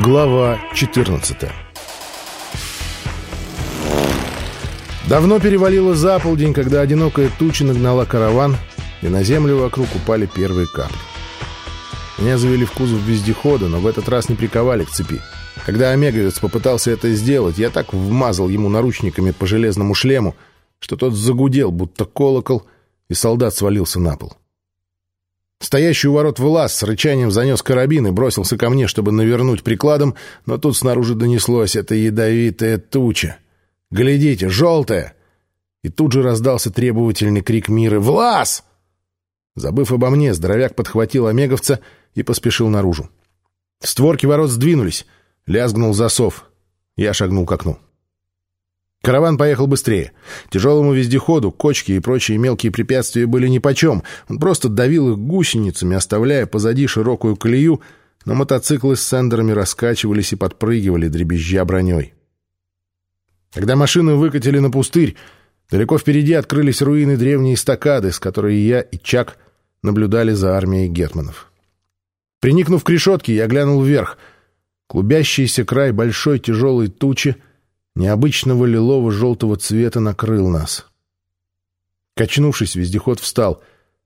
Глава 14 Давно перевалило за полдень, когда одинокая туча нагнала караван, и на землю вокруг упали первые капли. Меня завели в кузов вездехода, но в этот раз не приковали к цепи. Когда омеговец попытался это сделать, я так вмазал ему наручниками по железному шлему, что тот загудел, будто колокол, и солдат свалился на пол. Стоящий у ворот Влас с рычанием занес карабин и бросился ко мне, чтобы навернуть прикладом, но тут снаружи донеслось «это ядовитая туча». «Глядите, желтая!» И тут же раздался требовательный крик Миры «Влас!». Забыв обо мне, здоровяк подхватил омеговца и поспешил наружу. Створки ворот сдвинулись, лязгнул засов. Я шагнул к окну. Караван поехал быстрее. Тяжелому вездеходу, кочки и прочие мелкие препятствия были нипочем. Он просто давил их гусеницами, оставляя позади широкую колею, но мотоциклы с сендерами раскачивались и подпрыгивали, дребезжа броней. Когда машины выкатили на пустырь, далеко впереди открылись руины древней эстакады, с которой я и Чак наблюдали за армией гетманов. Приникнув к решетке, я глянул вверх. Клубящийся край большой тяжелой тучи — необычного лилово-желтого цвета накрыл нас. Качнувшись, вездеход встал.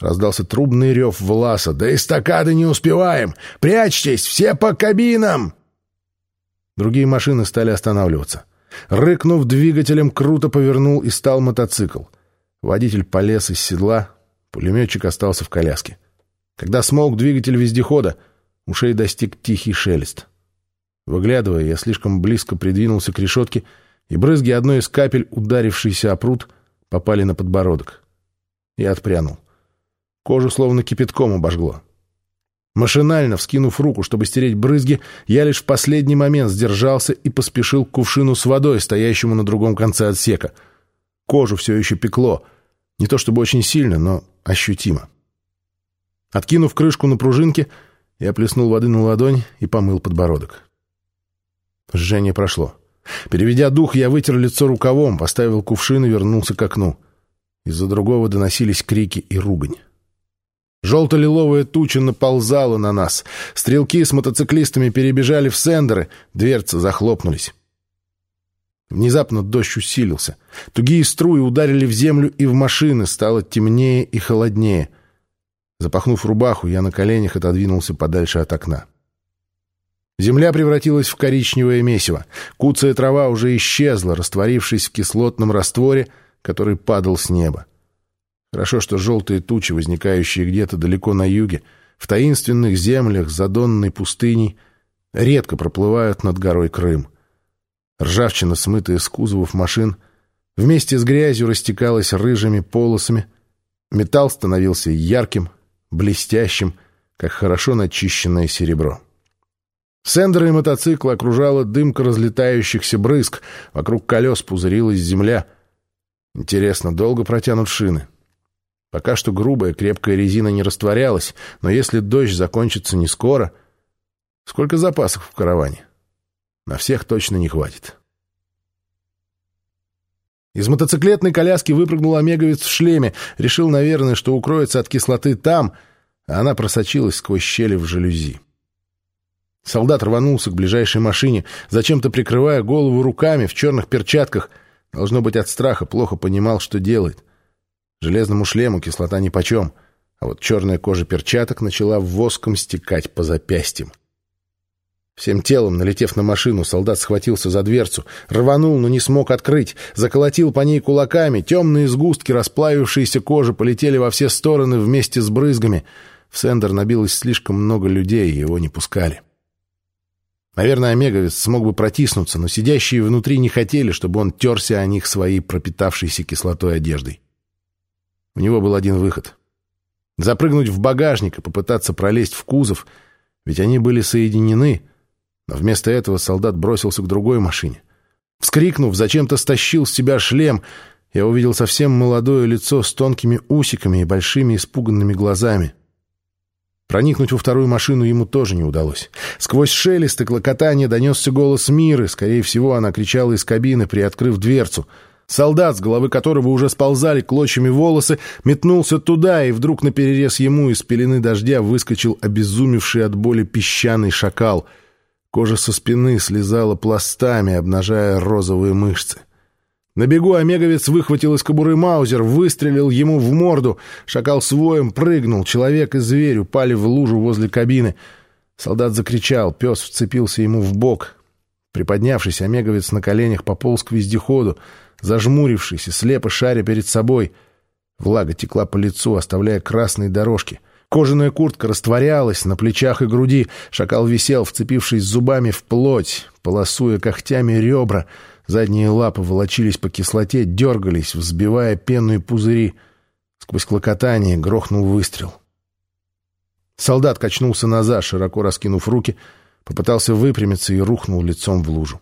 Раздался трубный рев Власа. «Да эстакады не успеваем! Прячьтесь! Все по кабинам!» Другие машины стали останавливаться. Рыкнув двигателем, круто повернул и стал мотоцикл. Водитель полез из седла, пулеметчик остался в коляске. Когда смолк двигатель вездехода, ушей достиг тихий шелест. Выглядывая, я слишком близко придвинулся к решетке, и брызги одной из капель, ударившейся о пруд, попали на подбородок. Я отпрянул. Кожу словно кипятком обожгло. Машинально вскинув руку, чтобы стереть брызги, я лишь в последний момент сдержался и поспешил к кувшину с водой, стоящему на другом конце отсека. Кожу все еще пекло. Не то чтобы очень сильно, но ощутимо. Откинув крышку на пружинке, я плеснул воды на ладонь и помыл подбородок. Жжение прошло. Переведя дух, я вытер лицо рукавом, поставил кувшин и вернулся к окну. Из-за другого доносились крики и ругань. Желто-лиловая туча наползала на нас. Стрелки с мотоциклистами перебежали в сендеры, дверцы захлопнулись. Внезапно дождь усилился. Тугие струи ударили в землю и в машины, стало темнее и холоднее. Запахнув рубаху, я на коленях отодвинулся подальше от окна. Земля превратилась в коричневое месиво. Куцая трава уже исчезла, растворившись в кислотном растворе, который падал с неба. Хорошо, что желтые тучи, возникающие где-то далеко на юге, в таинственных землях задонной пустыней, редко проплывают над горой Крым. Ржавчина, смытая с кузовов машин, вместе с грязью растекалась рыжими полосами. Металл становился ярким, блестящим, как хорошо начищенное серебро. Сендеры и мотоциклы окружала дымка разлетающихся брызг, вокруг колес пузырилась земля. Интересно, долго протянут шины? Пока что грубая, крепкая резина не растворялась, но если дождь закончится не скоро... Сколько запасов в караване? На всех точно не хватит. Из мотоциклетной коляски выпрыгнул омеговец в шлеме. Решил, наверное, что укроется от кислоты там, а она просочилась сквозь щели в жалюзи. Солдат рванулся к ближайшей машине, зачем-то прикрывая голову руками в черных перчатках. Должно быть, от страха плохо понимал, что делает. Железному шлему кислота нипочем, а вот черная кожа перчаток начала воском стекать по запястьям. Всем телом, налетев на машину, солдат схватился за дверцу, рванул, но не смог открыть, заколотил по ней кулаками, темные сгустки расплавившейся кожи полетели во все стороны вместе с брызгами. В сендер набилось слишком много людей, его не пускали. Наверное, Омеговец смог бы протиснуться, но сидящие внутри не хотели, чтобы он терся о них своей пропитавшейся кислотой одеждой. У него был один выход. Запрыгнуть в багажник и попытаться пролезть в кузов, ведь они были соединены, но вместо этого солдат бросился к другой машине. Вскрикнув, зачем-то стащил с себя шлем, я увидел совсем молодое лицо с тонкими усиками и большими испуганными глазами. Проникнуть во вторую машину ему тоже не удалось. Сквозь шелест и клокотание донесся голос Миры. Скорее всего, она кричала из кабины, приоткрыв дверцу. Солдат, с головы которого уже сползали клочьями волосы, метнулся туда, и вдруг наперерез ему из пелены дождя выскочил обезумевший от боли песчаный шакал. Кожа со спины слезала пластами, обнажая розовые мышцы. На бегу омеговец выхватил из кобуры маузер, выстрелил ему в морду. Шакал своем прыгнул, человек и зверь упали в лужу возле кабины. Солдат закричал, пес вцепился ему в бок. Приподнявшись, омеговец на коленях пополз к вездеходу, зажмурившись и слепо шаря перед собой. Влага текла по лицу, оставляя красные дорожки — Кожаная куртка растворялась на плечах и груди. Шакал висел, вцепившись зубами в плоть, полосуя когтями ребра. Задние лапы волочились по кислоте, дергались, взбивая пену и пузыри. Сквозь клокотание грохнул выстрел. Солдат качнулся назад, широко раскинув руки, попытался выпрямиться и рухнул лицом в лужу.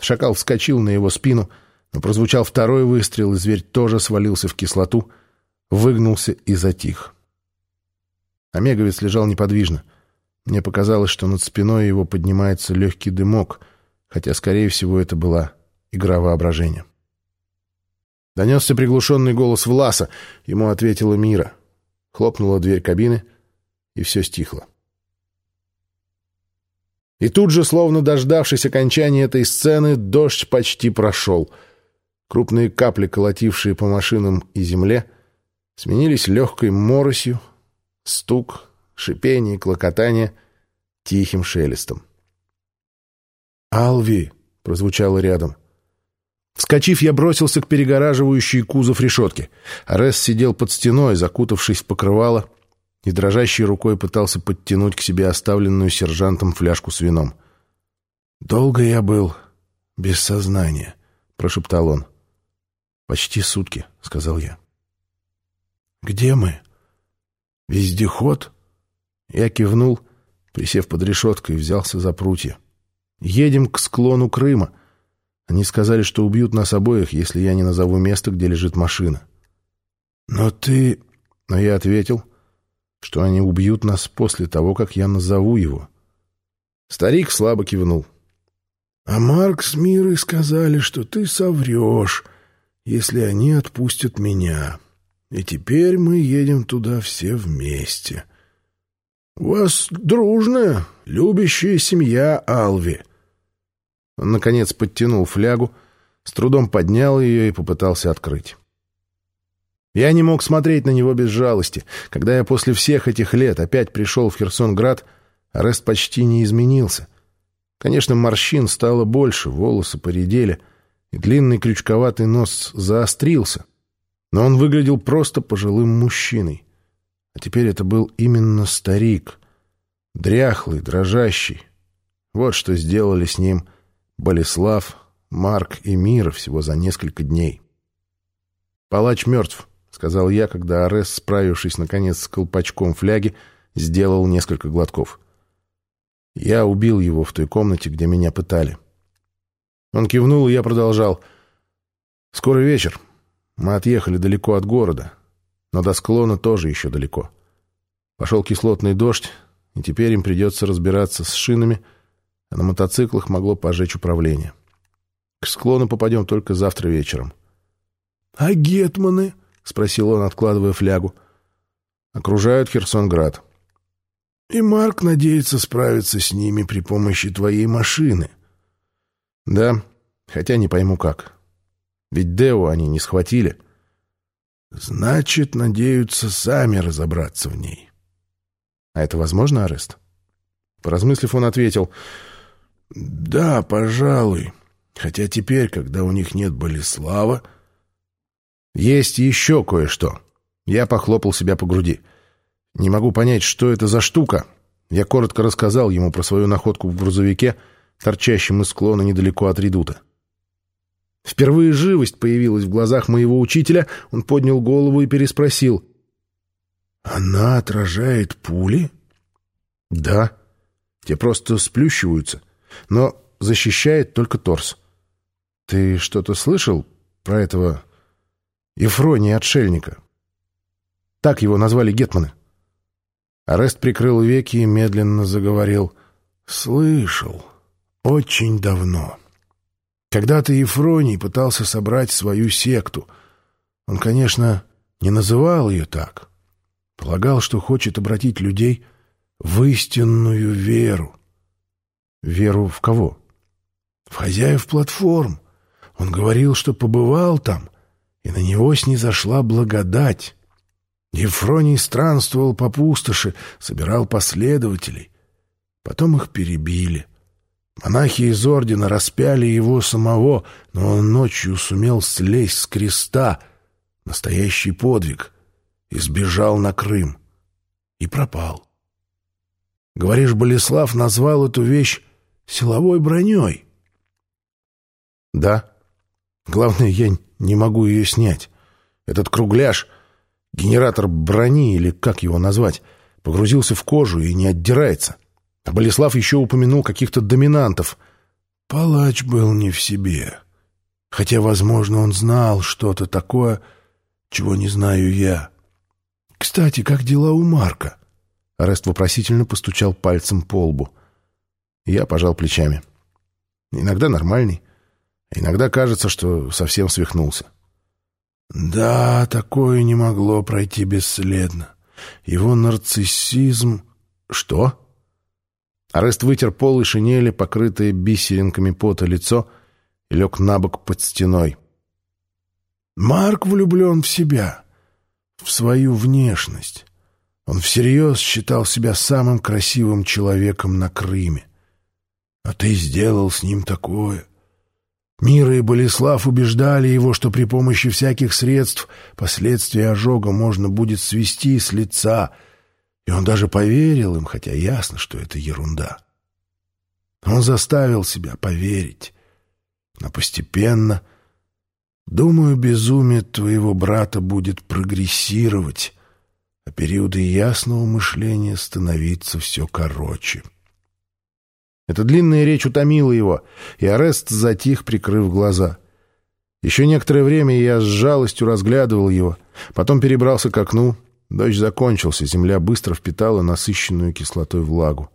Шакал вскочил на его спину, но прозвучал второй выстрел, и зверь тоже свалился в кислоту, выгнулся и затих. Омеговец лежал неподвижно. Мне показалось, что над спиной его поднимается легкий дымок, хотя, скорее всего, это была игра воображения. Донесся приглушенный голос Власа. Ему ответила Мира. Хлопнула дверь кабины, и все стихло. И тут же, словно дождавшись окончания этой сцены, дождь почти прошел. Крупные капли, колотившие по машинам и земле, сменились легкой моросью, Стук, шипение, клокотание тихим шелестом. «Алви!» — прозвучало рядом. Вскочив, я бросился к перегораживающей кузов решетки. Арес сидел под стеной, закутавшись в покрывало, и дрожащей рукой пытался подтянуть к себе оставленную сержантом фляжку с вином. «Долго я был без сознания», — прошептал он. «Почти сутки», — сказал я. «Где мы?» «Вездеход?» Я кивнул, присев под решеткой, взялся за прутья. «Едем к склону Крыма. Они сказали, что убьют нас обоих, если я не назову место, где лежит машина». «Но ты...» Но я ответил, что они убьют нас после того, как я назову его. Старик слабо кивнул. «А Марк с Мирой сказали, что ты соврешь, если они отпустят меня». И теперь мы едем туда все вместе. У вас дружная, любящая семья Алви. Он, наконец, подтянул флягу, с трудом поднял ее и попытался открыть. Я не мог смотреть на него без жалости. Когда я после всех этих лет опять пришел в Херсонград, арест почти не изменился. Конечно, морщин стало больше, волосы поредели, и длинный крючковатый нос заострился но он выглядел просто пожилым мужчиной. А теперь это был именно старик, дряхлый, дрожащий. Вот что сделали с ним Болеслав, Марк и Мира всего за несколько дней. «Палач мертв», — сказал я, когда Арес, справившись, наконец, с колпачком фляги, сделал несколько глотков. Я убил его в той комнате, где меня пытали. Он кивнул, и я продолжал. «Скоро вечер. Мы отъехали далеко от города, но до склона тоже еще далеко. Пошел кислотный дождь, и теперь им придется разбираться с шинами, а на мотоциклах могло пожечь управление. К склону попадем только завтра вечером. — А гетманы? — спросил он, откладывая флягу. — Окружают Херсонград. — И Марк надеется справиться с ними при помощи твоей машины. — Да, хотя не пойму как. Ведь Део они не схватили. Значит, надеются сами разобраться в ней. А это возможно, арест? Поразмыслив, он ответил. Да, пожалуй. Хотя теперь, когда у них нет Болеслава... Есть еще кое-что. Я похлопал себя по груди. Не могу понять, что это за штука. Я коротко рассказал ему про свою находку в грузовике, торчащем из склона недалеко от редута. Впервые живость появилась в глазах моего учителя. Он поднял голову и переспросил. «Она отражает пули?» «Да. Те просто сплющиваются. Но защищает только торс. Ты что-то слышал про этого Ефрония Отшельника?» Так его назвали гетманы. Арест прикрыл веки и медленно заговорил. «Слышал. Очень давно». Когда-то Ефроний пытался собрать свою секту. Он, конечно, не называл ее так. Полагал, что хочет обратить людей в истинную веру. Веру в кого? В хозяев платформ. Он говорил, что побывал там, и на него снизошла благодать. Ефроний странствовал по пустоши, собирал последователей. Потом их перебили. Монахи из ордена распяли его самого, но он ночью сумел слезть с креста. Настоящий подвиг. И сбежал на Крым. И пропал. Говоришь, Болеслав назвал эту вещь силовой броней? Да. Главное, я не могу ее снять. Этот кругляш, генератор брони, или как его назвать, погрузился в кожу и не отдирается. А Болеслав еще упомянул каких-то доминантов. Палач был не в себе. Хотя, возможно, он знал что-то такое, чего не знаю я. Кстати, как дела у Марка? Арест вопросительно постучал пальцем по лбу. Я пожал плечами. Иногда нормальный, иногда кажется, что совсем свихнулся. Да, такое не могло пройти бесследно. Его нарциссизм... Что? Арест вытер пол и шинели, покрытые бисеринками пота лицо, и лег на бок под стеной. Марк влюблен в себя, в свою внешность. Он всерьез считал себя самым красивым человеком на Крыме. А ты сделал с ним такое. Мира и Болеслав убеждали его, что при помощи всяких средств последствия ожога можно будет свести с лица — и он даже поверил им, хотя ясно, что это ерунда. Он заставил себя поверить. Но постепенно, думаю, безумие твоего брата будет прогрессировать, а периоды ясного мышления становиться все короче. Эта длинная речь утомила его, и Арест затих, прикрыв глаза. Еще некоторое время я с жалостью разглядывал его, потом перебрался к окну — Дождь закончился, земля быстро впитала насыщенную кислотой влагу.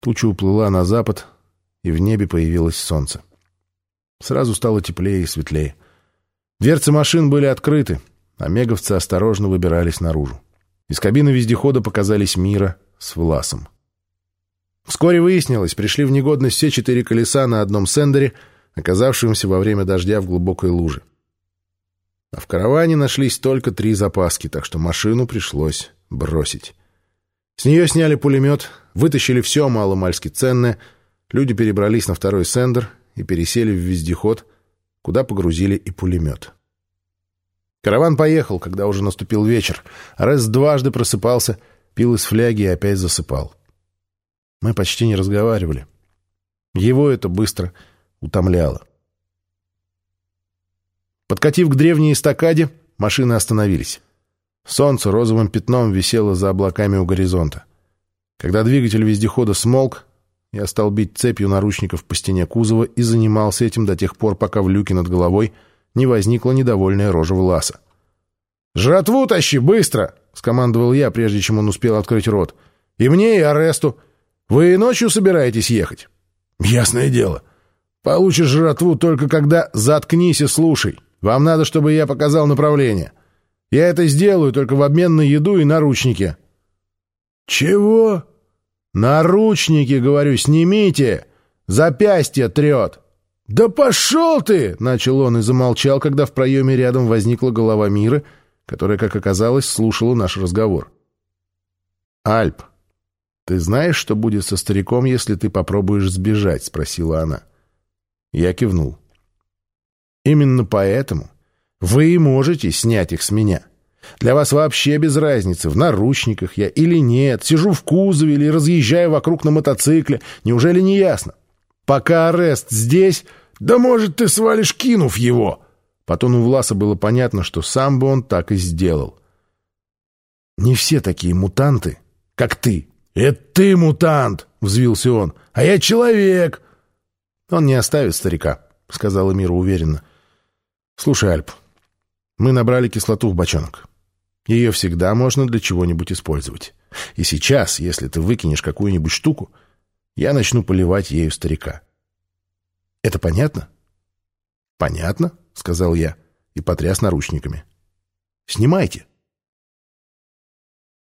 Туча уплыла на запад, и в небе появилось солнце. Сразу стало теплее и светлее. Дверцы машин были открыты, а меговцы осторожно выбирались наружу. Из кабины вездехода показались Мира с Власом. Вскоре выяснилось, пришли в негодность все четыре колеса на одном сендере, оказавшемся во время дождя в глубокой луже. А в караване нашлись только три запаски, так что машину пришлось бросить. С нее сняли пулемет, вытащили все маломальски ценное, люди перебрались на второй сендер и пересели в вездеход, куда погрузили и пулемет. Караван поехал, когда уже наступил вечер. Арес дважды просыпался, пил из фляги и опять засыпал. Мы почти не разговаривали. Его это быстро утомляло. Подкатив к древней эстакаде, машины остановились. Солнце розовым пятном висело за облаками у горизонта. Когда двигатель вездехода смолк, я стал бить цепью наручников по стене кузова и занимался этим до тех пор, пока в люке над головой не возникла недовольная рожа Власа. «Жратву тащи, быстро!» — скомандовал я, прежде чем он успел открыть рот. «И мне, и Аресту. Вы и ночью собираетесь ехать?» «Ясное дело. Получишь жратву только когда заткнись и слушай. Вам надо, чтобы я показал направление. Я это сделаю только в обмен на еду и наручники». «Чего?» «Наручники, говорю, снимите! Запястье трет!» «Да пошел ты!» — начал он и замолчал, когда в проеме рядом возникла голова Мира, которая, как оказалось, слушала наш разговор. «Альп, ты знаешь, что будет со стариком, если ты попробуешь сбежать?» — спросила она. Я кивнул. Именно поэтому вы можете снять их с меня. Для вас вообще без разницы, в наручниках я или нет, сижу в кузове или разъезжаю вокруг на мотоцикле. Неужели не ясно? Пока арест здесь, да может ты свалишь, кинув его. По тону Власа было понятно, что сам бы он так и сделал. Не все такие мутанты, как ты. «Это ты мутант!» — взвился он. «А я человек!» «Он не оставит старика», — сказала Мира уверенно. «Слушай, Альп, мы набрали кислоту в бочонок. Ее всегда можно для чего-нибудь использовать. И сейчас, если ты выкинешь какую-нибудь штуку, я начну поливать ею старика. Это понятно?» «Понятно», — сказал я и потряс наручниками. «Снимайте».